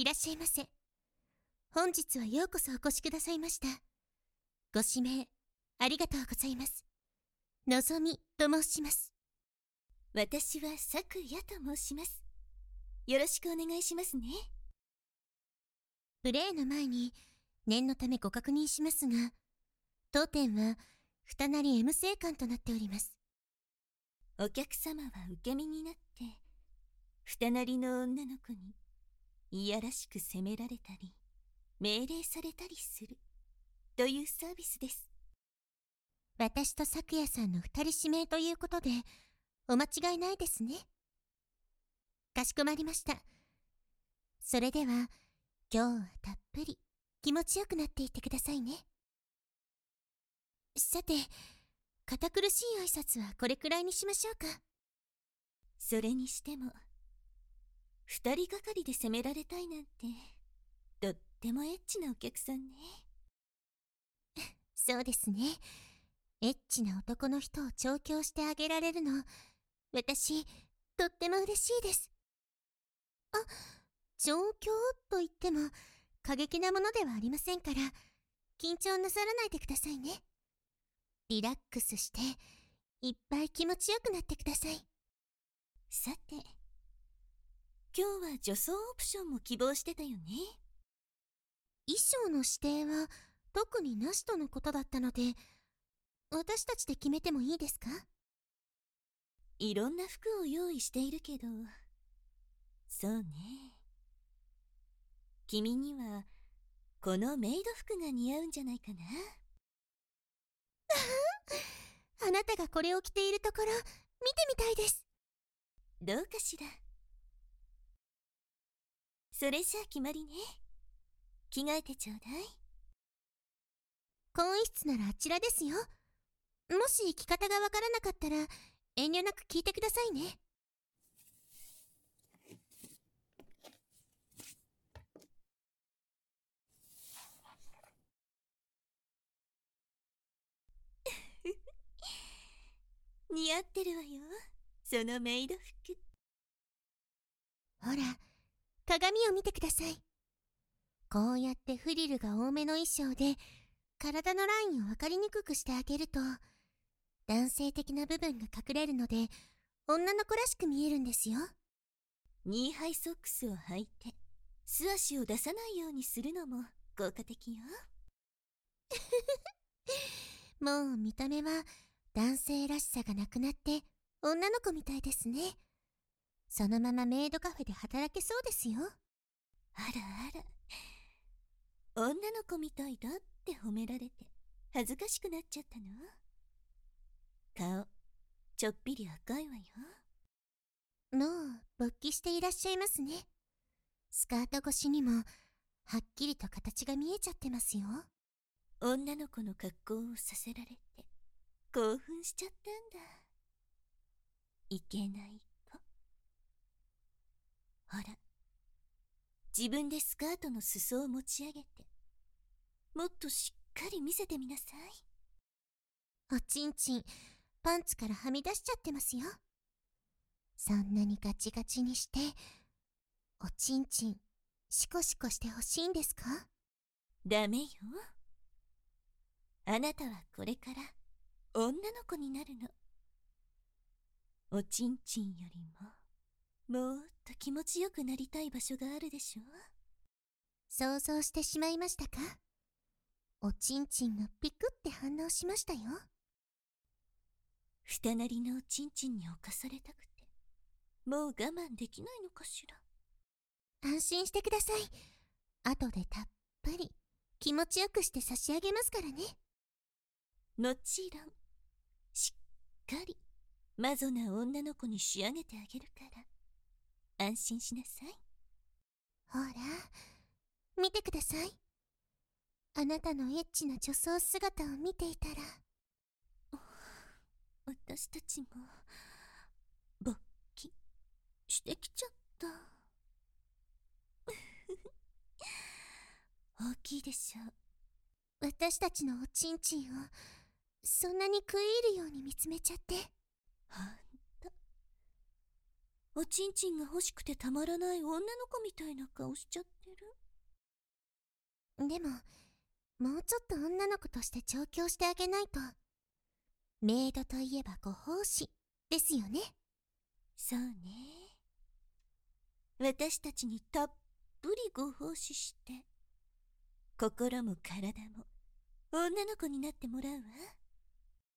いらっしゃいませ。本日はようこそお越しくださいました。ご指名、ありがとうございます。のぞみと申します。私はさくやと申します。よろしくお願いしますね。プレイの前に、念のためご確認しますが、当店は、二なり M 生館となっております。お客様は受け身になって、二なりの女の子に、いやらしく責められたり、命令されたりする、というサービスです。私と咲夜さんの二人指名ということで、お間違いないですね。かしこまりました。それでは、今日はたっぷり気持ちよくなっていってくださいね。さて、堅苦しい挨拶はこれくらいにしましょうか。それにしても、二人がかりで責められたいなんて、とってもエッチなお客さんね。そうですね。エッチな男の人を調教してあげられるの、私、とっても嬉しいです。あ、調教と言っても、過激なものではありませんから、緊張なさらないでくださいね。リラックスして、いっぱい気持ちよくなってください。さて、今日は女装オプションも希望してたよね。衣装の指定は特になしとのことだったので、私たちで決めてもいいですか？いろんな服を用意しているけど、そうね。君には、このメイド服が似合うんじゃないかな。あ なたがこれを着ているところ、見てみたいです。どうかしら。それじゃあ決まりね。着替えてちょうだい。更衣室ならあちらですよ。もし着方がわからなかったら、遠慮なく聞いてくださいね。似合ってるわよそのメイド服ほら鏡を見てください。こうやってフリルが多めの衣装で体のラインを分かりにくくしてあげると男性的な部分が隠れるので女の子らしく見えるんですよ。ニーハイソックスを履いて素足を出さないようにするのも効果的よ。もう見た目は男性らしさがなくなって女の子みたいですね。そのままメイドカフェで働けそうですよ。あらあら。女の子みたいだって褒められて恥ずかしくなっちゃったの？顔、ちょっぴり赤いわよ。もう勃起していらっしゃいますね。スカート越しにもはっきりと形が見えちゃってますよ。女の子の格好をさせられて興奮しちゃったんだ。いけない子。ほら、自分でスカートの裾を持ち上げて、もっとしっかり見せてみなさい。おちんちん、パンツからはみ出しちゃってますよ。そんなにガチガチにして、おちんちん、シコシコしてほしいんですか？ダメよ。あなたはこれから女の子になるの。おちんちんよりも、もっと気持ちよくなりたい場所があるでしょ？想像してしまいましたか？おちんちんがピクって反応しましたよ。二なりのおちんちんに侵されたくて、もう我慢できないのかしら？安心してください。後でたっぷり気持ちよくして差し上げますからね。もちろん。しっかりマゾな女の子に仕上げてあげるから安心しなさいほら見てくださいあなたのエッチな女装姿を見ていたら私たちも勃起してきちゃった 大きいでしょ私たちのおちんちんをそんなに食い入るように見つめちゃって。ほんと。おちんちんが欲しくてたまらない女の子みたいな顔しちゃってる。でももうちょっと女の子として調教してあげないと。メイドといえばご奉仕ですよね。そうね。私たちにたっぷりご奉仕して。心も体も女の子になってもらうわ